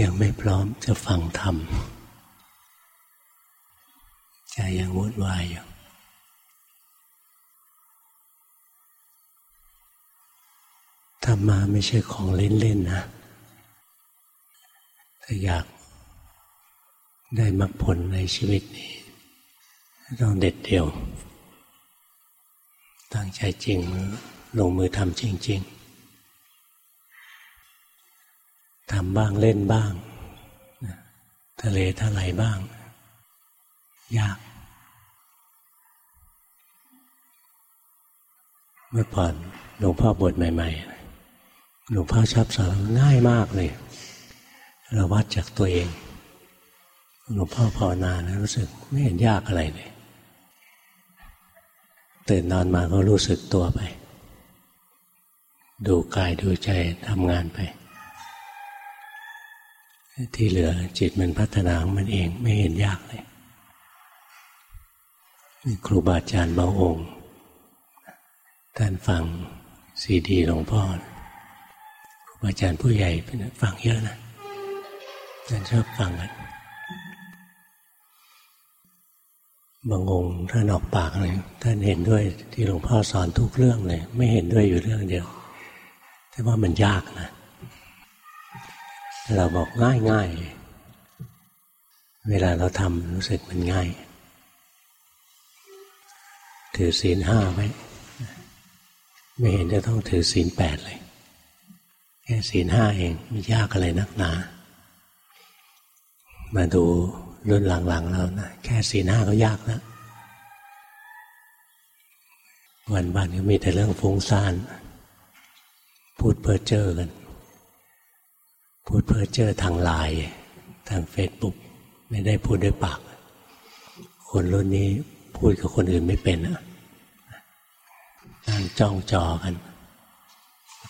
ยังไม่พร้อมจะฟังธรรมใจยังวุ่นวายอยู่ธรรมาไม่ใช่ของเล่นๆนะถ้าอยากได้มรรคผลในชีวิตนี้ ต้องเด็ดเดี่ยว ตั้งใจจริงลงมือทำจริง ๆ ทำบ้างเล่นบ้าง ทะเลทลายบ้าง ยาก เมื่อก่อนหลวงพ่อบวชใหม่ ๆ หลวงพ่อชอบสอนง่ายมากเลย เราวัดจากตัวเอง หลวงพ่อภาวนานะรู้สึกไม่เห็นยากอะไรเลยตื่นนอนมาก็รู้สึกตัวไป ดูกายดูใจทำงานไป ที่เหลือจิตมันพัฒนาของมันเองไม่เห็นยากเลยครูบาอาจารย์บางองค์ท่านฟังซีดีหลวงพ่อครูบาอาจารย์ผู้ใหญ่ฟังเยอะนะท่านชอบฟังกันบางองค์ท่านออกปากเลยท่านเห็นด้วยที่หลวงพ่อสอนทุกเรื่องเลย ไม่เห็นด้วยอยู่เรื่องเดียวแต่ว่ามันยากนะ เราบอกง่ายง่ายเวลาเราทำรู้สึกมันง่าย ถือศีลห้าไว้ไม่เห็นจะต้องถือศีลแปดเลย แค่ศีลห้าเองไม่ยากอะไรนักหนา มาดูรุ่นหลังๆเรานะแค่สีลห้าก็ยากแล้ววันวันก็มีแต่เรื่องฟุ้งซ่าน พูดเพ้อเจ้อกัน พูดเพ้อเจ้อทางไลน์ทางเฟซบุ๊กไม่ได้พูดด้วยปาก คนรุ่นนี้พูดกับคนอื่นไม่เป็นอะนั่งจ้องจอกัน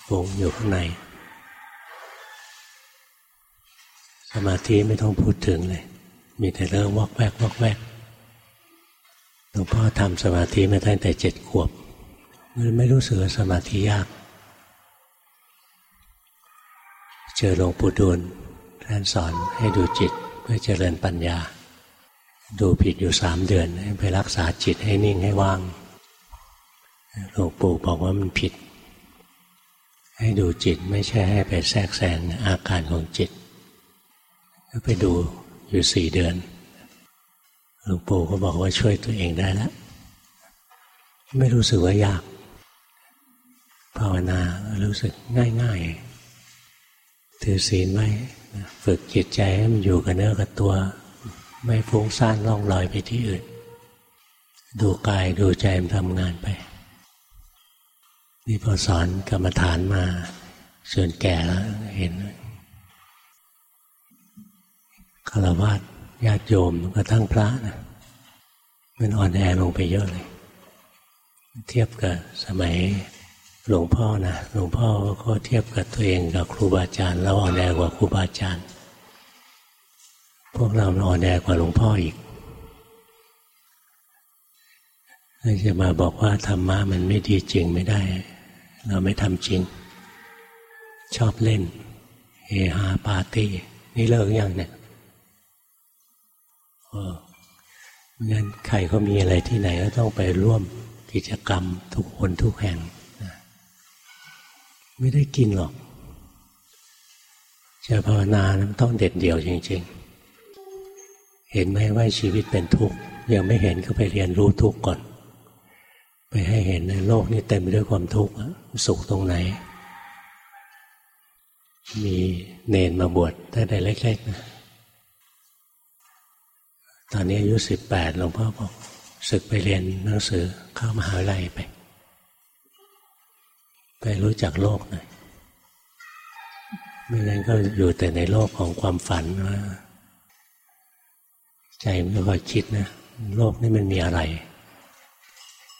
ฟงอยู่ข้างใน สมาธิไม่ต้องพูดถึงเลย มีแต่เรื่องวอกแวกวอกแวกหลวงพ่อทำสมาธิมาตั้งแต่เจ็ดขวบมันไม่รู้สึกสมาธิยาก เจอหลวงปู่ดูลท่านสอนให้ดูจิตเพื่อเจริญปัญญา ดูผิดอยู่สามเดือนไปรักษาจิตให้นิ่งให้ว่างหลวงปู่บอกว่ามันผิด ให้ดูจิตไม่ใช่ให้ไปแทรกแซงอาการของจิต ก็ไปดูอยู่สี่เดือนหลวงปู่ก็บอกว่าช่วยตัวเองได้แล้วไม่รู้สึกว่ายาก ภาวนารู้สึกง่ายๆ ถือศีลไว้ฝึกจิตใจให้มันอยู่กับเนื้อกับตัว ไม่ฟุ้งซ่านล่องลอยไปที่อื่น ดูกายดูใจมันทำงานไป นี่พอสอนกรรมฐานมาส่วนแก่แล้วเห็นฆรวาสญาติโยมกระทั่งพระนะมันอ่อนแอลงไปเยอะเลย เทียบกับสมัย หลวงพ่อนะหลวงพ่อก็เทียบกับตัวเองกับครูบาอาจารย์แล้วอ่อนแอกว่าครูบาอาจารย์ พวกเราอ่อนแอกว่าหลวงพ่ออีกจะมาบอกว่าธรรมะมันไม่ดีจริงไม่ได้ เราไม่ทำจริง ชอบเล่นเฮฮาปาร์ตี้ นี่เลิกยังเนี่ยงั้นใครเขามีอะไรที่ไหนก็ต้องไปร่วมกิจกรรมทุกคนทุกแห่ง ไม่ได้กินหรอก จะภาวนานต้องเด็ดเดี่ยวจริง ๆ เห็นไหมว่าชีวิตเป็นทุกข์ยังไม่เห็นก็ไปเรียนรู้ทุกข์ก่อน ไปให้เห็นในโลกนี้เต็มไปด้วยความทุกข์สุขตรงไหน มีเนนมาบวชตั้งแต่เล็กๆนะตอนนี้อายุสิบแปดหลวงพ่อบอกศึกไปเรียนหนังสือเข้ามหาวิทยาลัยไป ไปรู้จักโลกหน่อยไม่งั้นก็อยู่แต่ในโลกของความฝันว่าใจมันก็คอยคิดนะ โลกนี้มันมีอะไร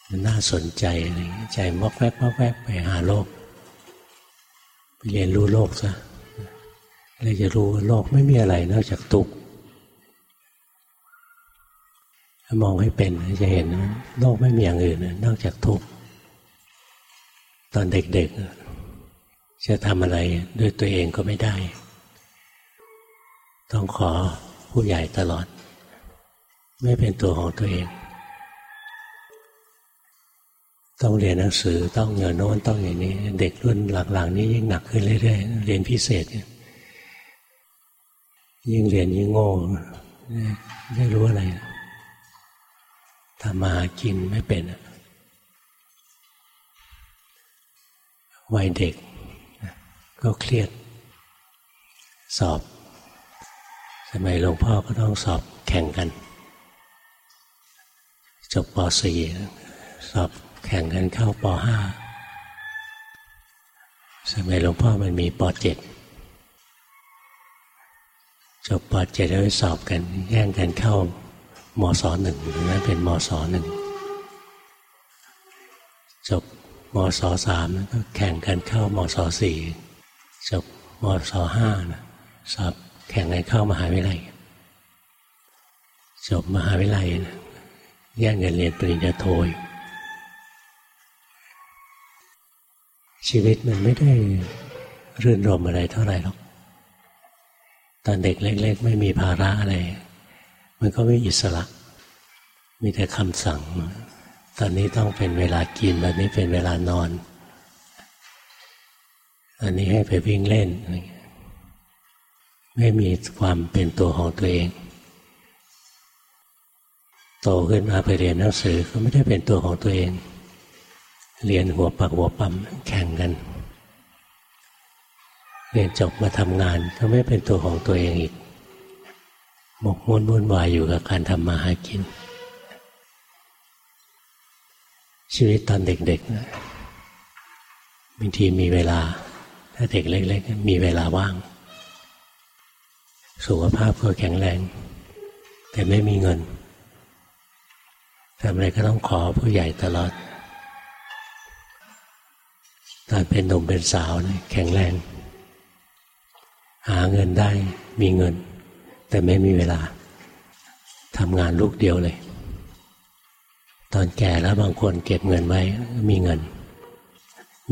มันน่าสนใจอะไรใจมอกแวกมอกแวกไปหาโลก ไปเรียนรู้โลกซะเลยจะรู้ว่าโลกไม่มีอะไรนอกจากทุกข์ถ้ามองให้เป็นจะเห็นโลกไม่มีอย่างอื่นนอกจากทุกข์ ตอนเด็กๆ จะทำอะไรด้วยตัวเองก็ไม่ได้ ต้องขอผู้ใหญ่ตลอด ไม่เป็นตัวของตัวเอง ต้องเรียนหนังสือต้องเงินโน้นต้องอย่างนี้ เด็กรุ่นหลังๆ นี้ยิ่งหนักขึ้นเรื่อยๆ เรียนพิเศษ ยิ่งเรียนยิ่งโง่ไม่รู้อะไรทำมาหากินไม่เป็น วัยเด็ก ก็เครียด สอบ สมัยหลวงพ่อก็ต้องสอบแข่งกัน จบป .4 สอบแข่งกันเข้าป .5 สมัยหลวงพ่อมันมีป .7 จบป .7 แล้วไปสอบกันแย่งกันเข้ามศหนึ่งนั้นเป็นมศหนึ่งจบ มศสามก็แข่งกันเข้ามศสี่จบมศห้านะสอบแข่งกันเข้ามหาวิทยาลัยจบมหาวิทยาลัยนะแย่งกันเรียนปริญญาโทชีวิตมันไม่ได้รื่นรมอะไรเท่าไหร่หรอกตอนเด็กเล็ก ๆ ไม่มีภาระอะไร มันก็ไม่อิสระ มีแต่คำสั่ง ตอนนี้ต้องเป็นเวลากิน ตอนนี้เป็นเวลานอน ตอนนี้ให้ไปวิ่งเล่น ไม่มีความเป็นตัวของตัวเอง โตขึ้นมาไปเรียนหนังสือก็ไม่ได้เป็นตัวของตัวเอง เรียนหัวปักหัวปั๊มแข่งกัน เรียนจบมาทำงานก็ไม่เป็นตัวของตัวเองอีก หมกมุ่นวุ่นวายอยู่กับการทำมาหากิน ชีวิตตอนเด็กๆนะบางทีมีเวลา ถ้าเด็กเล็กๆมีเวลาว่าง สุขภาพก็แข็งแรง แต่ไม่มีเงินทำอะไรก็ต้องขอผู้ใหญ่ตลอด ตอนเป็นหนุ่มเป็นสาวนะแข็งแรง หาเงินได้มีเงิน แต่ไม่มีเวลาทำงานลูกเดียวเลย ตอนแก่แล้วบางคนเก็บเงินไว้มีเงิน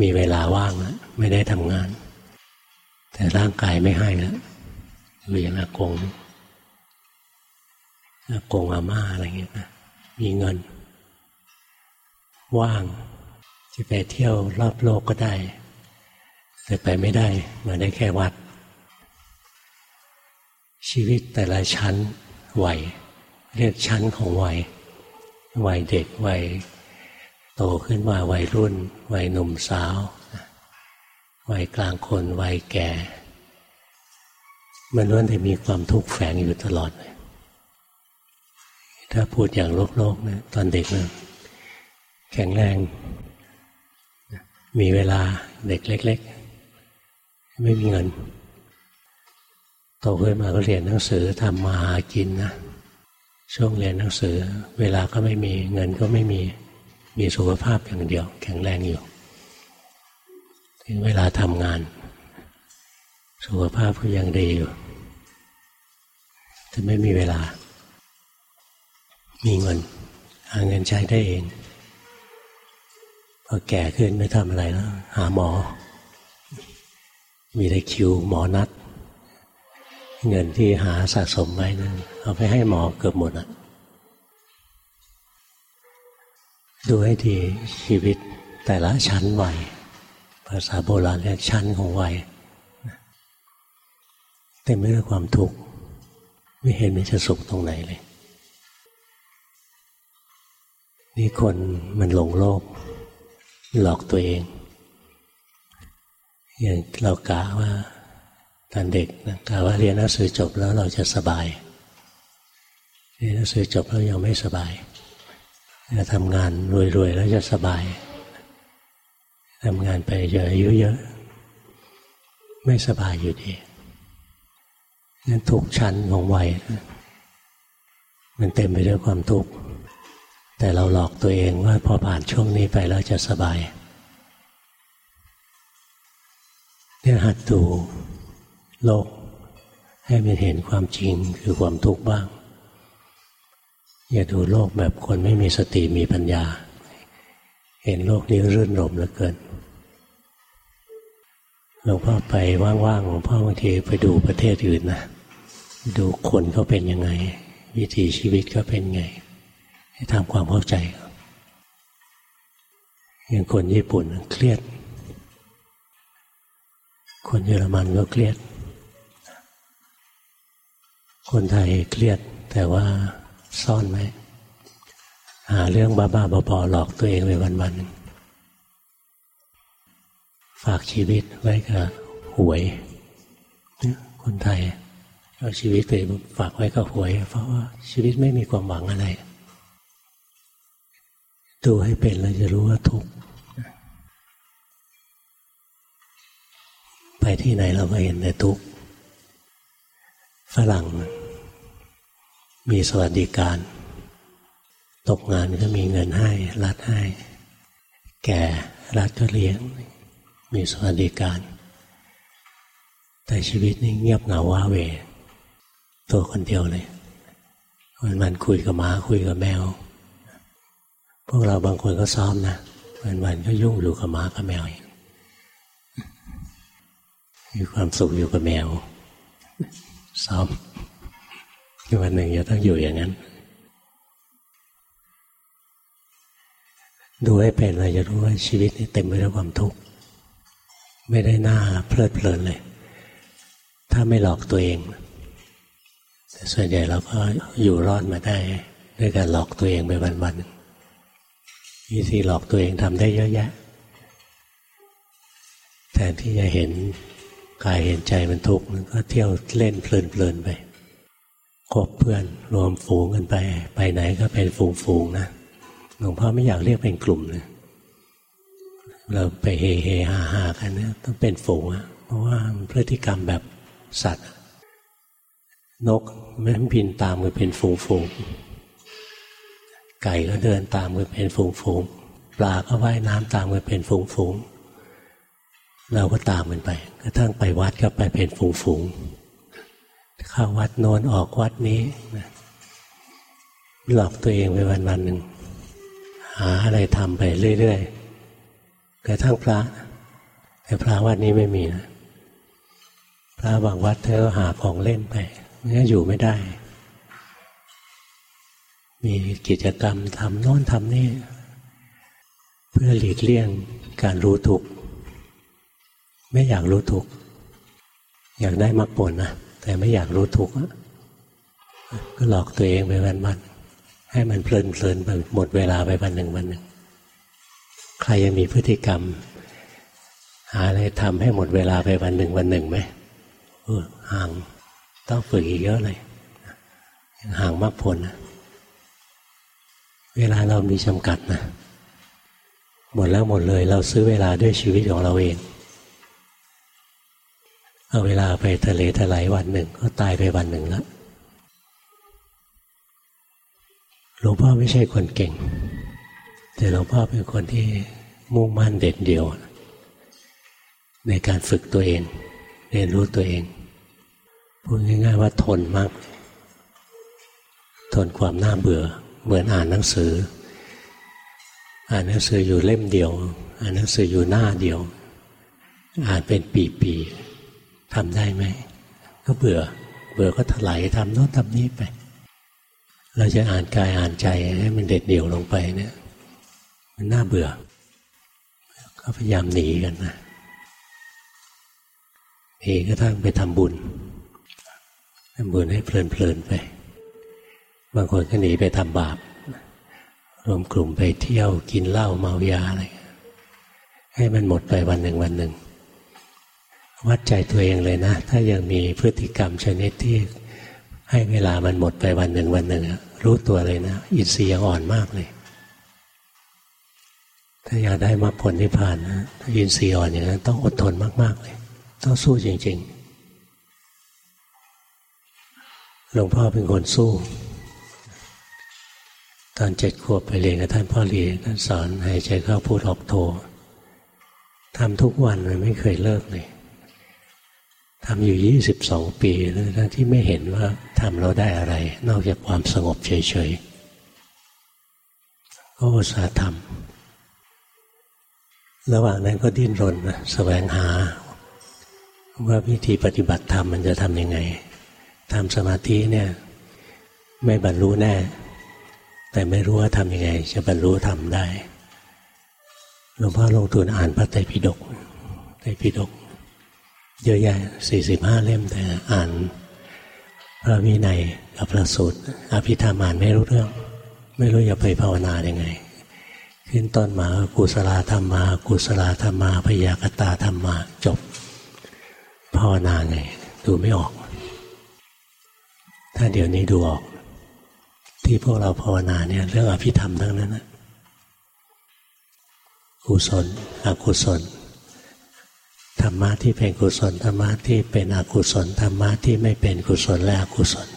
มีเวลาว่างแล้วไม่ได้ทำงาน แต่ร่างกายไม่ให้แล้วอยู่อย่างอากงอากงอาม่าอะไรเงี้ยนะมีเงิน ว่าง จะไปเที่ยวรอบโลกก็ได้ แต่ไปไม่ได้มาได้แค่วัด ชีวิตแต่ละชั้นวัยเรียกชั้นของวัยวั วัยเด็กวัยโตขึ้นมาวัยรุ่น วัยหนุ่มสาว วัยกลางคนวัยแก่ มันล้วนแต่มีความทุกข์แฝงอยู่ตลอดเลยถ้าพูดอย่างโลกโลกนะตอนเด็กนะแข็งแรง มีเวลาเด็กเล็ก ๆ ไม่มีเงินโตขึ้นมาก็เรียนหนังสือทำมาหากินนะ ช่วงเรียนหนังสือ เวลาก็ไม่มีเงินก็ไม่มีมีสุขภาพอย่างเดียว แข็งแรงอยู่ถึงเวลาทำงาน สุขภาพก็ยังดีอยู่แต่ไม่มีเวลา มีเงินหาเงินใช้ได้เองพอแก่ขึ้นไม่ทำอะไรแล้ว หาหมอ มีได้คิวหมอนัด เงินที่หาสะสมไว้นะั้นเอาไปให้หมอเกือบหมดอะดูให้ดีชีวิตแต่ละชั้นวัยภาษาโบราณเรียกชั้นของวัยเต็มไปด้วยความทุกข์ไม่เห็นมันจะสุขตรงไหนเลย นี่คนมันหลงโลก หลอกตัวเอง อย่างเรากะว่า ตอนเด็กนะกาวว่าเรียนหนังสือจบแล้วเราจะสบาย เรียนหนังสือจบแล้วยังไม่สบายจะทำงานรวยๆแล้วจะสบายทำงานไปเยอะอายุเยอะ ไม่สบายอยู่ดีนั่นทุกชั้นของวัยมันเต็มไปด้วยความทุกข์แต่เราหลอกตัวเองว่าพอผ่านช่วงนี้ไปแล้วจะสบายเนี่ยหัดดู โลก ให้มันเห็นความจริงคือความทุกข์บ้าง อย่าดูโลกแบบคนไม่มีสติมีปัญญา เห็นโลกนี้รื่นรมเหลือเกินหลวงพ่อไปว่างๆหลวงพ่อบางทีไปดูประเทศอื่นนะดูคนเขาเป็นยังไง วิถีชีวิตเขาเป็นไง ให้ทำความเข้าใจอย่างคนญี่ปุ่นเครียด คนเยอรมันก็เครียด คนไทยเครียดแต่ว่าซ่อนไหมหาเรื่องบ้าๆบอๆหลอกตัวเองไปวันๆฝากชีวิตไว้กับหวยคนไทยเอาชีวิตไปฝากไว้กับหวย เพราะว่าชีวิตไม่มีความหวังอะไรดูให้เป็นเราจะรู้ว่าทุกข์ไปที่ไหนเราก็เห็นแต่ทุกข์ฝรั่ง มีสวัสดิการ ตกงานก็มีเงินให้ รัดให้ แก่รัดก็เลี้ยง มีสวัสดิการ แต่ชีวิตนี่เงียบเหงาว้าเว ตัวคนเดียวเลยวันมันคุยกับหมาคุยกับแมว พวกเราบางคนก็ซ้อมนะวันวันก็ยุ่งอยู่กับหมากับแมวมีความสุขอยู่กับแมวซ้อม วันหนึ่งจะต้องอยู่อย่างนั้น ดูให้เป็นเราจะรู้ว่าชีวิตนี้เต็มไปด้วยความทุกข์ไม่ได้น่าเพลิดเพลินเลย ถ้าไม่หลอกตัวเองแต่ส่วนใหญ่เราก็อยู่รอดมาได้ด้วยการหลอกตัวเองไปวันๆวิธีหลอกตัวเองทำได้เยอะแยะแทนที่จะเห็นกายเห็นใจมันทุกข์ก็เที่ยวเล่นเพลินๆไป คบเพื่อนรวมฝูงกันไป ไปไหนก็เป็นฝูงๆนะหลวงพ่อไม่อยากเรียกเป็นกลุ่มเลยเราไปเฮเฮฮาฮากันเนะต้องเป็นฝูงอะเพราะว่าพฤติกรรมแบบสัตว์ นกมันบินตามกันเป็นฝูงฝูงไก่ก็เดินตามกันเป็นฝูงฝูงปลาก็ว่ายน้ำตามกันเป็นฝูงฝูงเราก็ตามมันไปกระทั่งไปวัดก็ไปเป็นฝูงฝูง เข้าวัดโน้นออกวัดนี้หลอกตัวเองไปวันวันหนึ่งหาอะไรทำไปเรื่อยๆกระทั่งพระ แต่พระวัดนี้ไม่มีนะพระบางวัดเธอหาของเล่นไปไม่งั้นอยู่ไม่ได้ มีกิจกรรมทำโน่นทำนี่ เพื่อหลีกเลี่ยงการรู้ทุกข์ไม่อยากรู้ทุกข์อยากได้มรรคผลนะ แต่ไม่อยากรู้ทุกข์ก็หลอกตัวเองไปวันๆให้มันเพลินเพลินไปหมดเวลาไปวันหนึ่งวันหนึ่งใครยังมีพฤติกรรม หาอะไรทำให้หมดเวลาไปวันหนึ่งวันหนึ่งไหมเออห่างต้องฝึกอีกเยอะเลยห่างมากผลนะเวลาเรามีจำกัดนะหมดแล้วหมดเลย เราซื้อเวลาด้วยชีวิตของเราเอง เอาเวลาไปทะเลทลายวันหนึ่งก็ตายไปวันหนึ่งแล้วหลวงพ่อไม่ใช่คนเก่ง แต่หลวงพ่อเป็นคนที่มุ่งมั่นเด็ดเดี่ยว ในการฝึกตัวเอง เรียนรู้ตัวเองพูดง่ายๆว่าทนมาก ทนความน่าเบื่อ เหมือนอ่านหนังสือ อ่านหนังสืออยู่เล่มเดียว อ่านหนังสืออยู่หน้าเดียว อ่านเป็นปีๆ ทำได้ไหมก็เบื่อ เบื่อก็ถลายทำโน้นทำนี้ไป เราจะอ่านกายอ่านใจให้มันเด็ดเดี่ยวลงไปเนี่ย มันน่าเบื่อ ก็พยายามหนีกันนะหนีก็ทั้งไปทำบุญทำบุญให้เพลินๆไป บางคนก็หนีไปทำบาป รวมกลุ่มไปเที่ยวกินเหล้าเมายาอะไรให้มันหมดไปวันหนึ่งวันหนึ่ง วัดใจตัวเองเลยนะ ถ้ายังมีพฤติกรรมชนิดที่ให้เวลามันหมดไปวันหนึ่งวันหนึ่งรู้ตัวเลยนะอินทรีย์ยังอ่อนมากเลย ถ้าอยากได้มาผลนิพพานนะถ้าอินทรีย์อ่อนอย่างนั้นต้องอดทนมากๆเลย ต้องสู้จริง ๆ หลวงพ่อเป็นคนสู้ ตอนเจ็ดขวบไปเรียนกับท่านพ่อเรียนท่านสอนหายใจเข้าพูดออกโททำทุกวันเลยไม่เคยเลิกเลย ทำอยู่ยี่สิบสองปีทั้งที่ไม่เห็นว่าทำเราได้อะไร นอกจากความสงบเฉยๆก็อุตส่าห์ทำระหว่างนั้นก็ดิ้นรนนะแสวงหา ว่าวิธีปฏิบัติธรรมมันจะทำยังไงทำสมาธิเนี่ย ไม่บรรลุแน่ แต่ไม่รู้ว่าทำยังไง จะบรรลุทำได้หลวงพ่อลงทุนอ่านพระไตรปิฎกไตรปิฎก เยอะแยะสี่สิบห้าเล่มแต่อ่านพระวินัยกับพระสูตรอภิธรรมอ่านไม่รู้เรื่อง ไม่รู้จะไปภาวนายังไง ขึ้นต้นมากุศลธรรมมากุศลธรรมมาพยากตาธรรมมาจบ ภาวนาไงดูไม่ออก ถ้าเดี๋ยวนี้ดูออก ที่พวกเราภาวนาเนี่ยเรื่องอภิธรรมทั้งนั้นนะกุศลอกุศล ธรรมะที่เป็นกุศลธรรมะที่เป็นอกุศลธรรมะที่ไม่เป็นกุศลและอกุศล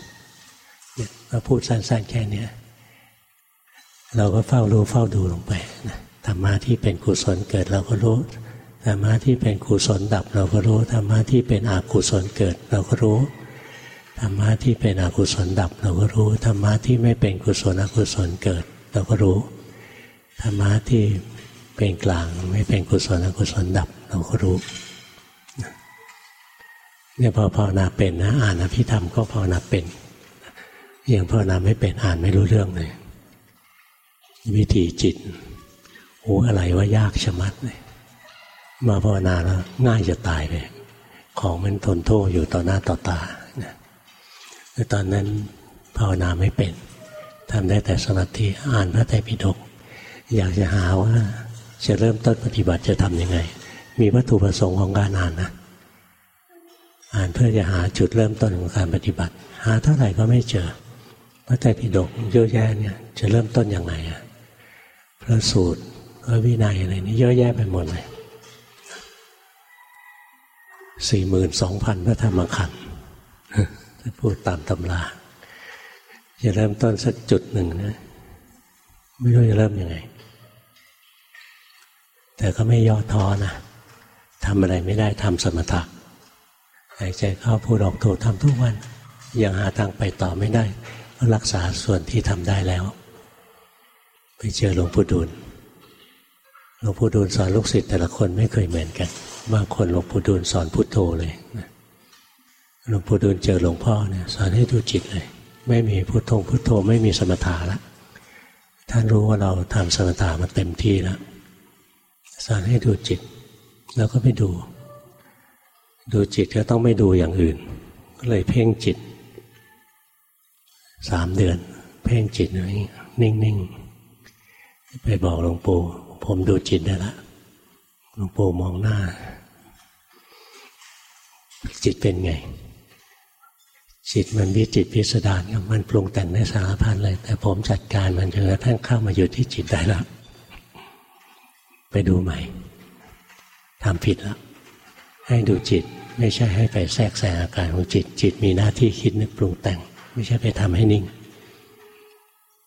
เนี่ยมาพูดสั้นๆแค่นี้เราก็เฝ้ารู้เฝ้าดูลงไปนะธรรมะที่เป็นกุศลเกิดเราก็รู้ธรรมะที่เป็นกุศลดับเราก็รู้ธรรมะที่เป็นอกุศลเกิดเราก็รู้ธรรมะที่เป็นอกุศลดับเราก็รู้ธรรมะที่ไม่เป็นกุศลอกุศลเกิด เราก็รู้ธรรมะที่เป็นกลางไม่เป็นกุศลอกุศลดับเราก็รู้ เนี่ยพอภาวนาเป็นนะ อ่านอภิธรรมก็ภาวนาเป็นอย่างภาวนาไม่เป็นอ่านไม่รู้เรื่องเลย วิธีจิตโอ้อะไรว่ายากชะมัดเลยมาภาวนาแล้วง่ายจะตายไปของมันทนโทษอยู่ต่อหน้าต่อตาแต่ตอนนั้นภาวนาไม่เป็นทำได้แต่สมาธิอ่านพระไตรปิฎกอยากจะหาว่าจะเริ่มต้นปฏิบัติจะทำยังไง มีวัตถุประสงค์ของการอ่านนะ อ่านเพื่อจะหาจุดเริ่มต้นของการปฏิบัติ หาเท่าไหร่ก็ไม่เจอพระไตรปิฎกเยอะแยะเนี่ยจะเริ่มต้นยังไงอะพระสูตรพระวินัยอะไรนี่เยอะแยะไปหมดเลยสี่หมื่นสองพันพระธรรมขันธ์พูดตามตำราจะเริ่มต้นสักจุดหนึ่งนะ ไม่รู้จะเริ่มยังไง แต่ก็ไม่ย่อท้อนะทำอะไรไม่ได้ทำสมถะ หายใจเข้าพูดออกโททำทุกวัน ยังหาทางไปต่อไม่ได้ก็รักษาส่วนที่ทำได้แล้ว ไปเจอหลวงปู่ดูลหลวงปู่ดูลสอนลูกศิษย์แต่ละคนไม่เคยเหมือนกันบางคนหลวงปู่ดูลสอนพุทโธเลยหลวงปู่ดูลเจอหลวงพ่อเนี่ยสอนให้ดูจิตเลย ไม่มีพุทโธพุทโธไม่มีสมถะแล้วท่านรู้ว่าเราทำสมถะมาเต็มที่แล้วสอนให้ดูจิต แล้วก็ไปดู ดูจิตก็ต้องไม่ดูอย่างอื่น ก็เลยเพ่งจิตสามเดือน เพ่งจิตนี่นิ่งๆไปบอกหลวงปู่ผมดูจิตได้ละหลวงปู่มองหน้า จิตเป็นไง จิตมันวิจิตพิสดารมันปรุงแต่งในสารพันเลย แต่ผมจัดการมันจนกระทั่งเข้ามาอยู่ที่จิตได้ล้วไปดูใหม่ทำผิดแล้ว ให้ดูจิตไม่ใช่ให้ไปแทรกแซงอาการของจิต จิตมีหน้าที่คิดนึกปรุงแต่ง ไม่ใช่ไปทำให้นิ่ง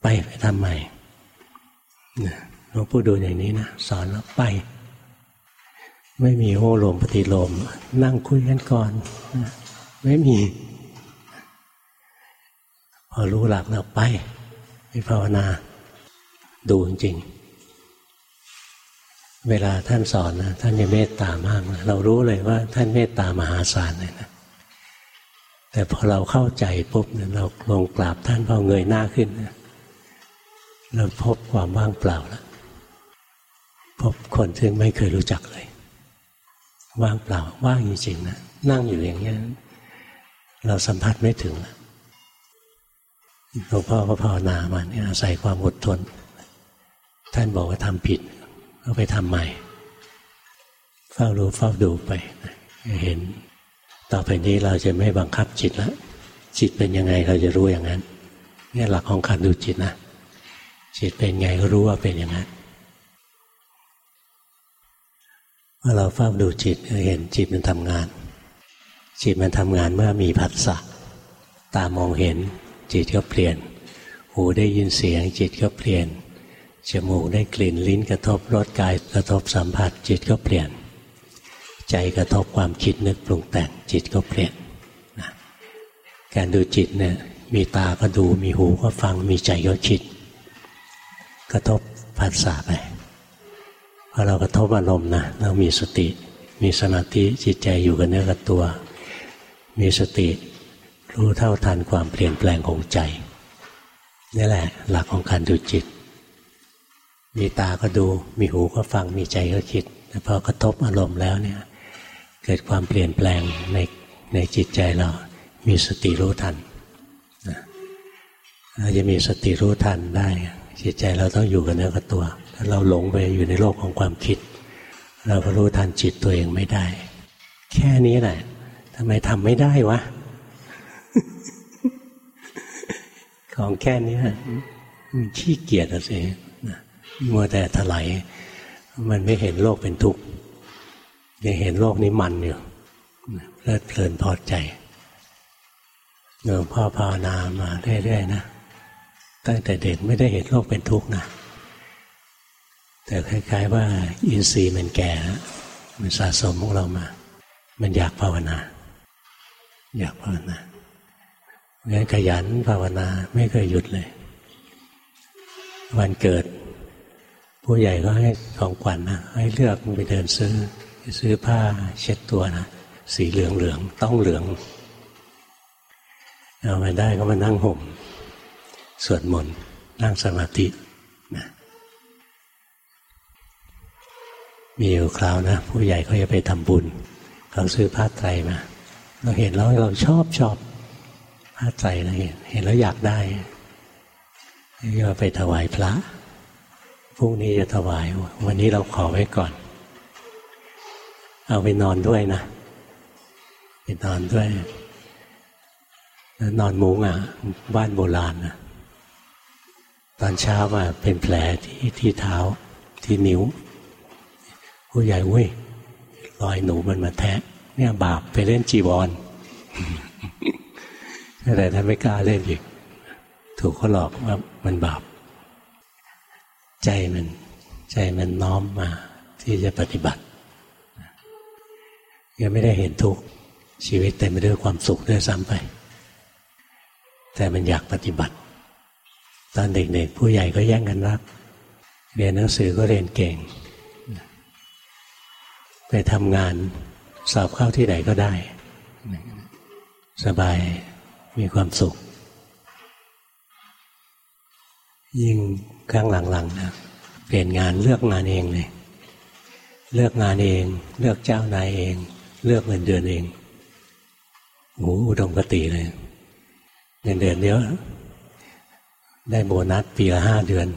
ไปไปทำใหม่หลวงปู่ดูอย่างนี้นะสอนแล้วไป ไม่มีโอโลมปฏิโลม นั่งคุยกันก่อนไม่มี พอรู้หลักแล้วไปไปภาวนา ดูจริง เวลาท่านสอนนะท่านจะเมตตามากนะเรารู้เลยว่า ท่านเมตตามหาศาลเลยนะแต่พอเราเข้าใจปุ๊บเนี่ยเราลงกราบท่านพอเงยหน้าขึ้นนะเราพบความว่างเปล่าแล้วพบคนซึ่งไม่เคยรู้จักเลย ว่างเปล่า ว่างจริงๆนะนั่งอยู่อย่างนี้เราสัมผัสไม่ถึงนะหลวงพ่อก็ภาวนามาเนี่ยอาศัยความอดทน ท่านบอกว่าทำผิด ก็ไปทำใหม่ เฝ้ารู้เฝ้าดูไปเห็น ต่อไปนี้เราจะไม่บังคับจิตแล้วจิตเป็นยังไงเราจะรู้อย่างนั้นนี่หลักของการดูจิตนะจิตเป็นไงก็รู้ว่าเป็นอย่างนั้นเมื่อเราเฝ้าดูจิตเห็นจิตมันทำงาน จิตมันทำงานเมื่อมีผัสสะตามองเห็นจิตก็เปลี่ยน หูได้ยินเสียงจิตก็เปลี่ยน จมูกได้กลิ่นลิ้นกระทบรสกายกระทบสัมผัส จิตก็เปลี่ยน ใจกระทบความคิดนึกปรุงแต่งจิตก็เปลี่ยนนะการดูจิตเนี่ยมีตาก็ดูมีหูก็ฟังมีใจก็คิด กระทบผัสสะไปพอเรากระทบอารมณ์นะเรามีสติ มีสมาธิจิตใจอยู่กับเนื้อกับตัว มีสติ รู้เท่าทันความเปลี่ยนแปลงของใจนี่แหละ หลักของการดูจิต มีตาก็ดู มีหูก็ฟัง มีใจก็คิดแต่พอกระทบอารมณ์แล้วเนี่ย เกิดความเปลี่ยนแปลงในในจิตใจเรา มีสติรู้ทันเราจะมีสติรู้ทันได้ จิตใจเราต้องอยู่กับเนื้อกับตัว ถ้าเราหลงไปอยู่ในโลกของความคิด เราก็รู้ทันจิตตัวเองไม่ได้ แค่นี้แหละทำไมทำไม่ได้วะ ของแค่นี้มันขี้เกียจสิ มัวแต่ถลายมันไม่เห็นโลกเป็นทุกข์ยังเห็นโลกนี้มันอยู่เพลิดเพลินพอใจหลวงพ่อภาวนามาเรื่อยๆนะตั้งแต่เด็กไม่ได้เห็นโลกเป็นทุกข์นะแต่คล้าย ๆ ว่าอินทรีย์มันแก่มันสะสมของเรามา มันอยากภาวนา อยากภาวนางั้นขยันภาวนาไม่เคยหยุดเลย วันเกิด ผู้ใหญ่ก็ให้ของขวัญนะให้เลือกไปเดินซื้อซื้อผ้าเช็ดตัวนะสีเหลืองเหลืองต้องเหลืองเอามาได้ก็มานั่งห่มสวดมนต์นั่งสมาธินะมีอยู่คราวนะ ผู้ใหญ่เขาจะไปทำบุญเขาซื้อผ้าไตรมาเราเห็นแล้วเราชอบชอบผ้าไตรเราเห็นเห็นแล้วอยากได้ก็ไปถวายพระ พรุ่งนี้จะถวาย วันนี้เราขอไว้ก่อน เอาไปนอนด้วยนะไปนอนด้วยนอนมุ้งอะ บ้านโบราณนะตอนเช้ามาเป็นแผลที่ที่เท้าที่นิ้วผู้ใหญ่เว้ยรอยหนูมันมาแทะ เนี่ยบาปไปเล่นจีวรแต่ท่านไม่กล้าเล่นอีก ถูกเขาหลอกว่ามันบาป ใจมันใจมันน้อมมาที่จะปฏิบัติยังไม่ได้เห็นทุกชีวิตเต็มไปด้วยความสุขด้วยซ้ำไป แต่มันอยากปฏิบัติ ตอนเด็กๆผู้ใหญ่ก็แย่งกันรักเรียนหนังสือก็เรียนเก่ง ไปทำงานสอบเข้าที่ไหนก็ได้ สบายมีความสุข ยิ่งครั้งหลังๆนะเปลี่ยนงานเลือกงานเองเลยเลือกงานเอง เลือกเจ้านายเอง เลือกเงินเดือนเองโอ้อุดมกติเลย เงินเดือนเยอะได้โบนัสปีละห้าเดือน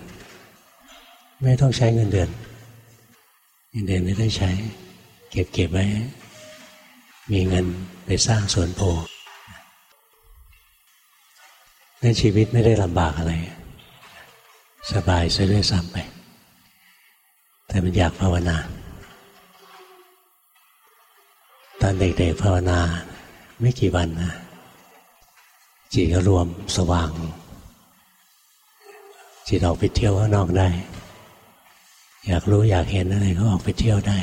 ไม่ต้องใช้เงินเดือน เงินเดือนไม่ได้ใช้ เก็บเก็บไว้ มีเงินไปสร้างสวนโพในชีวิตไม่ได้ลำบากอะไร สบายซะด้วยซ้ำไป แต่มันอยากภาวนา ตอนเด็กๆภาวนา ไม่กี่วันนะจิตก็รวมสว่าง จิตออกไปเที่ยวข้างนอกได้ อยากรู้อยากเห็นอะไรก็ออกไปเที่ยวได้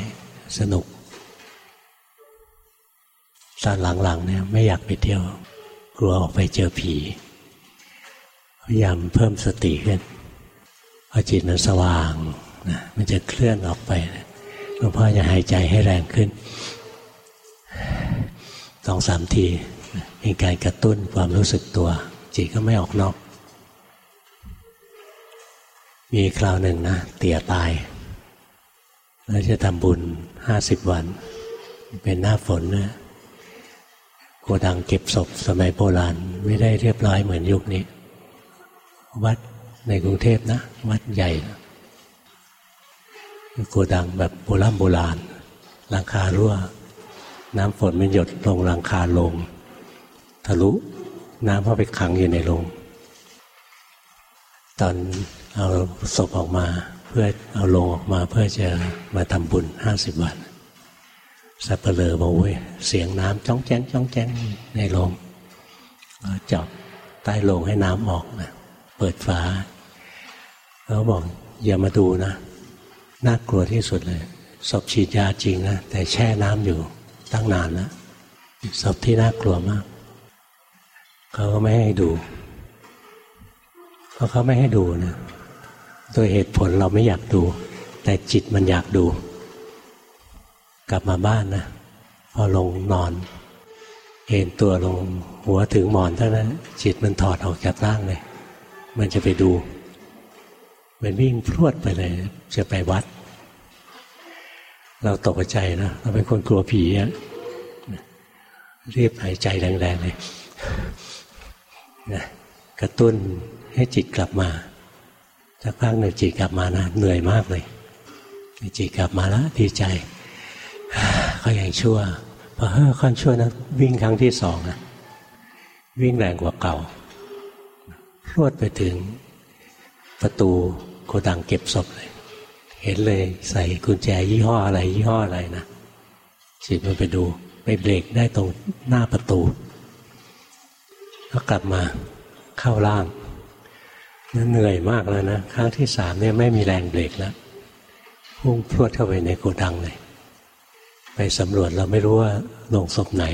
สนุกตอนหลังๆเนี่ยไม่อยากไปเที่ยว กลัวออกไปเจอผีพยายามเพิ่มสติขึ้น พอจิตมันสว่างนะมันจะเคลื่อนออกไปหลวงพ่อจะหายใจให้แรงขึ้นสองสามทีเป็นการกระตุ้นความรู้สึกตัว จิตก็ไม่ออกนอก มีคราวหนึ่งนะ เตี่ยตาย แล้วจะทำบุญห้าสิบวัน เป็นหน้าฝนนะโกดังเก็บศพสมัยโบราณ ไม่ได้เรียบร้อยเหมือนยุคนี้ วัด ในกรุงเทพนะ วัดใหญ่โกดังแบบโบราณโบราณหลังคารั่ว น้ำฝนมันหยดลงหลังคาลง ทะลุน้ำเข้าไปขังอยู่ในโรงตอนเอาศพออกมาเพื่อเอาลงออกมาเพื่อจะมาทำบุญห้าสิบวันสับเปลือบอกเว้ยเสียงน้ำจ้องแจ้งจ้องแจ้งในโรงจาะใต้โรงให้น้ำออกนะ เปิดฝาเขาบอกอย่ามาดูนะ น่ากลัวที่สุดเลยศพฉีดยาจริงนะ แต่แช่น้ำอยู่ตั้งนานแล้วศพที่น่ากลัวมาก เขาก็ไม่ให้ดูเพราะเขาไม่ให้ดูนะโดยเหตุผลเราไม่อยากดู แต่จิตมันอยากดู กลับมาบ้านนะพอลงนอนเอ็นตัวลงหัวถึงหมอนเท่านั้นจิตมันถอดออกจากร่างเลย มันจะไปดู มันวิ่งพรวดไปเลย จะไปวัด เราตกใจนะเราเป็นคนกลัวผีอะรีบหายใจแรงๆเลยนะกระตุ้นให้จิตกลับมาสักพักหนึ่งจิตกลับมานะเหนื่อยมากเลยจิตกลับมาแล้วดีใจก็ยังชั่วพอเฮ้อค่อนชั่วนะวิ่งครั้งที่สองนะวิ่งแรงกว่าเก่า รวดไปถึงประตูโกดังเก็บศพเลย เห็นเลยใส่กุญแจยี่ห้ออะไร ยี่ห้ออะไรนะจิตมันไปดูไปเบรกได้ตรงหน้าประตูก็กลับมาเข้าล่างเหนื่อยมากแล้วนะครั้งที่สามเนี่ยไม่มีแรงเบรกแล้วพุ่งพรวดเข้าไปในโกดังเลย ไปสำรวจเราไม่รู้ว่าโรงศพไหน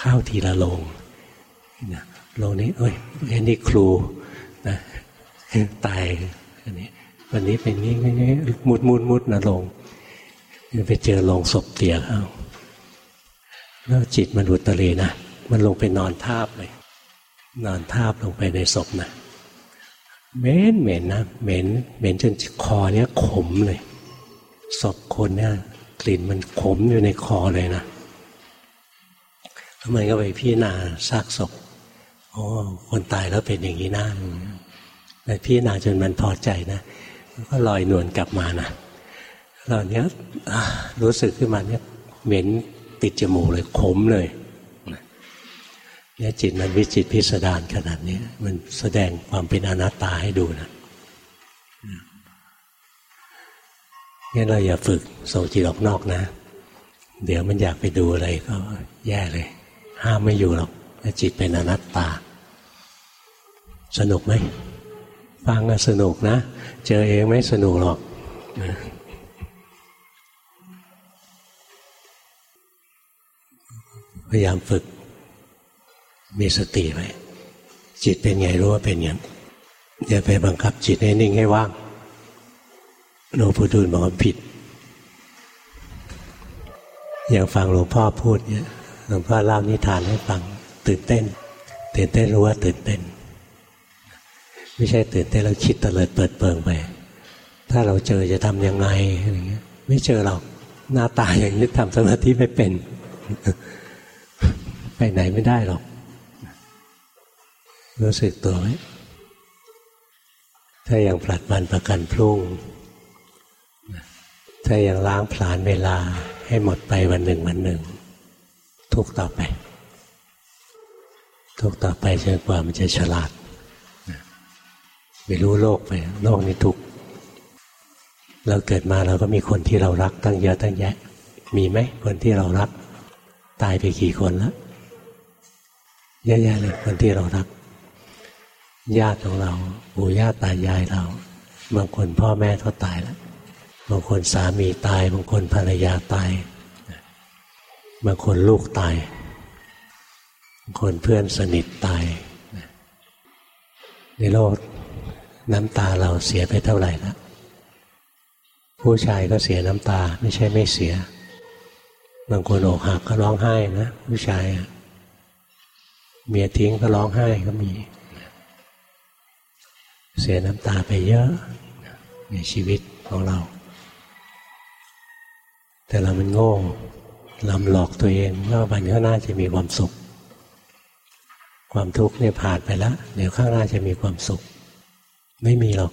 เข้าทีละโรงนะ โรงนี้เอ้ยอันนี้ครูนะตายอันนี้วันนี้เป็นงี้งี้มุดมุดมุดนะลงไปเจอโรงศพเตี่ยเข้าแล้วจิตมันอุตรีนะมันลงไปนอนทาบเลย นอนทาบลงไปในศพนะเหม็นเหม็นนะเหม็นเหม็นจนคอเนี้ยขมเลยศพคนเนี่ยกลิ่นมันขมอยู่ในคอเลยนะแล้วมันก็ไปพี่นาซากศพ โอ้คนตายแล้วเป็นอย่างนี้นะแต่พี่นาจนมันพอใจนะก็ลอยนวลกลับมานะเราเนี้รู้สึกขึ้นมาเนี่ยเหม็นติดจมูกเลยขมเลยเนี่ยจิตมันวิจิตพิสดารขนาดนี้ มันแสดงความเป็นอนัตตาให้ดูนะงั้นเราอย่าฝึกส่งจิตออกนอกนะ เดี๋ยวมันอยากไปดูอะไรก็แย่เลย ห้ามไม่อยู่หรอก จิตเป็นอนัตตา สนุกไหมฟังก็สนุกนะ เจอเองไม่สนุกหรอกพยายามฝึก มีสติไว้จิตเป็นไงรู้ว่าเป็นอย่างอย่าไปบังคับจิตให้นิ่งให้ว่างหลวงปู่ดูลบอกว่าผิด อย่างฟังหลวงพ่อพูดเนี่ยหลวงพ่อเล่านิทานให้ฟัง ตื่นเต้น ตื่นเต้นรู้ว่าตื่นเต้น ไม่ใช่ตื่นเต้นแล้วคิดตะเลิดเปิดเปิงไปถ้าเราเจอจะทำยังไงอะไรเงี้ย ไม่เจอหรอกหน้าตาอย่างนี้ทำสมาธิไม่เป็น ไปไหนไม่ได้หรอก รู้สึกตัวไหมถ้ายังผลัดวันประกันพรุ่ง ถ้ายังล้างผลาญเวลาให้หมดไปวันหนึ่งวันหนึ่ง ทุกต่อไป ทุกต่อไปจนกว่ามันจะฉลาดไม่รู้โลกไปโลกนี้ทุกเราเกิดมาเราก็มีคนที่เรารักตั้งเยอะตั้งแยะ มีไหมคนที่เรารัก ตายไปกี่คนแล้วเยอะๆเลยคนที่เรารัก ญาติของเราปู่ย่าตายายเรา บางคนพ่อแม่เขาตายแล้วบางคนสามีตาย บางคนภรรยาตาย บางคนลูกตาย คนเพื่อนสนิทตาย ในโลกน้ำตาเราเสียไปเท่าไหร่แล้วผู้ชายก็เสียน้ำตาไม่ใช่ไม่เสีย บางคนอกหักก็ร้องไห้นะ ผู้ชาย เมียทิ้งก็ร้องไห้ก็มี เสียน้ำตาไปเยอะในชีวิตของเรา แต่เรามันโง่ลำหลอกตัวเองว่าวันข้างหน้าจะมีความสุข ความทุกข์เนี่ยผ่านไปแล้ว เดี๋ยวข้างหน้าจะมีความสุข ไม่มีหรอก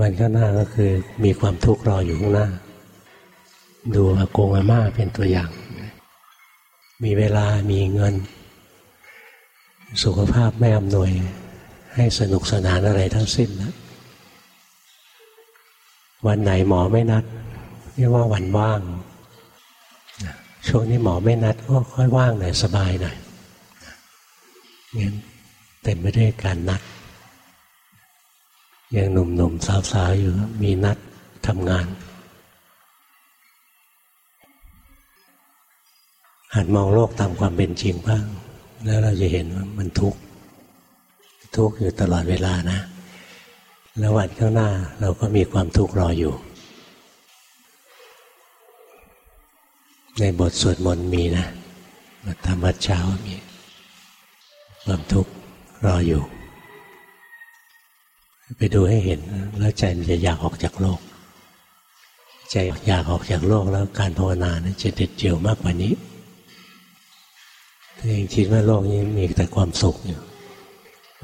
วันข้างหน้าก็คือมีความทุกข์รออยู่ข้างหน้า ดูอากงอาม่าเป็นตัวอย่าง มีเวลามีเงิน สุขภาพไม่อำนวยให้สนุกสนานอะไรทั้งสิ้นนะวันไหนหมอไม่นัดเรียกว่าวันว่างช่วงนี้หมอไม่นัดก็ค่อยว่างหน่อยสบายหน่อย งั้นเต็มไปด้วยการนัด ยังหนุ่มๆสาวๆอยู่มีนัดทำงาน หัดมองโลกตามความเป็นจริงบ้าง แล้วเราจะเห็นว่ามันทุกข์ทุกข์อยู่ตลอดเวลานะ แล้ววันข้างหน้าเราก็มีความทุกข์รออยู่ ในบทสวดมนต์มีนะมาธรรมะเช้ามี ความทุกข์รออยู่ ไปดูให้เห็นแล้วใจมันจะอยากออกจากโลก ใจอยากออกจากโลกแล้วการภาวนานะจะเด็ดเดี่ยวมากกว่านี้ถ้ายังคิดว่าโลกนี้มีแต่ความสุขอยู่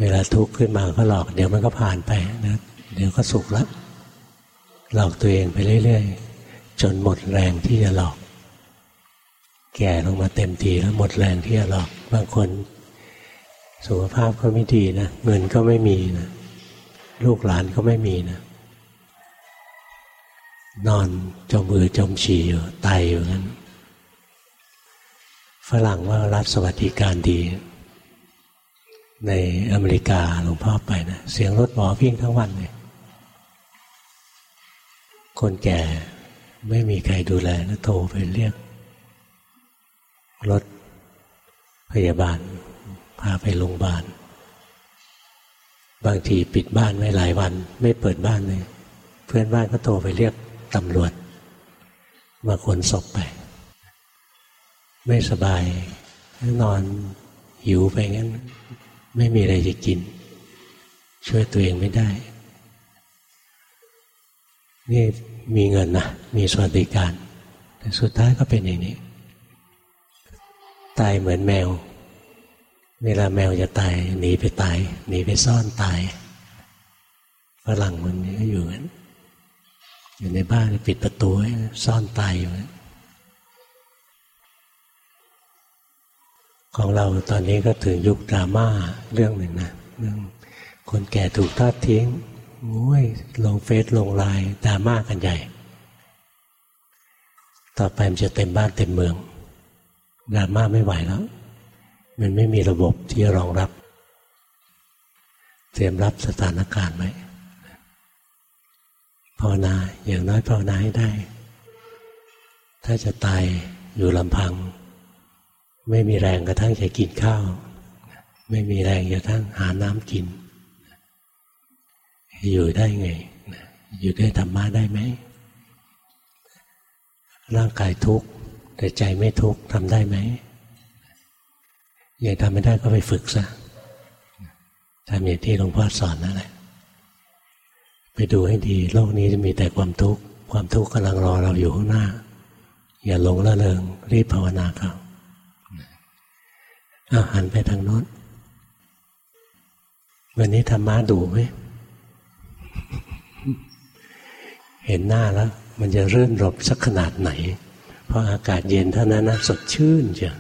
เวลาทุกข์ขึ้นมาก็หลอก เดี๋ยวมันก็ผ่านไปนะเดี๋ยวก็สุขแล้วหลอกตัวเองไปเรื่อยๆจนหมดแรงที่จะหลอก แก่ลงมาเต็มทีแล้วหมดแรงที่จะหลอกบางคน สุขภาพก็ไม่ดีนะเงินก็ไม่มีนะลูกหลานก็ไม่มีนะนอนจมมือจมฉี่อยู่ตายอยู่นั้นฝรั่งว่ารัฐสวัสดิการดี ในอเมริกาหลวงพ่อไปนะเสียงรถหมอวิ่งทั้งวันเลยคนแก่ไม่มีใครดูแลแล้วโทรไปเรียก รถพยาบาลาไปโรงพยาบาล บางทีปิดบ้านไว้หลายวัน ไม่เปิดบ้านเลย เพื่อนบ้านก็โทรไปเรียกตำรวจ มาขนศพไป ไม่สบายนอนหิวไปงั้น ไม่มีอะไรจะกิน ช่วยตัวเองไม่ได้ นี่มีเงินนะมีสวัสดิการ แต่สุดท้ายก็เป็นอย่างนี้ ตายเหมือนแมว เวลาแมวจะตายหนีไปตายหนีไปซ่อนตายฝรั่งมันก็อยู่งั้นอยู่ในบ้านปิดประตูซ่อนตายอยู่ของเราตอนนี้ก็ถึงยุคดราม่าเรื่องหนึ่งนะเรื่องคนแก่ถูกทอดทิ้งโอ้ยลงเฟซลงไลน์ดราม่ากันใหญ่ ต่อไปมันจะเต็มบ้านเต็มเมืองดราม่าไม่ไหวแล้ว มันไม่มีระบบที่รองรับ เตรียมรับสถานการณ์ไหมภาวนาอย่างน้อยภาวนาให้ได้ ถ้าจะตายอยู่ลำพัง ไม่มีแรงกระทั่งจะกินข้าว ไม่มีแรงกระทั่งหาน้ำกิน อยู่ได้ไง อยู่ด้วยธรรมะได้ไหม ร่างกายทุกข์แต่ใจไม่ทุกข์ทำได้ไหม ยังทำไม่ได้ก็ไปฝึกซะทำอย่างที่หลวงพ่อสอนนั่นแหละไปดูให้ดี โลกนี้จะมีแต่ความทุกข์ความทุกข์กำลังรอเราอยู่ข้างหน้า อย่าหลงละเลงรีบภาวนาเขาอาหันไปทางโน้นวันนี้ธรรมะดูไหมเห็นหน้าแล้ว มันจะเรื่นรมสักขนาดไหน เพราะอากาศเย็นเท่านั้นนะสดชื่นจ้ะ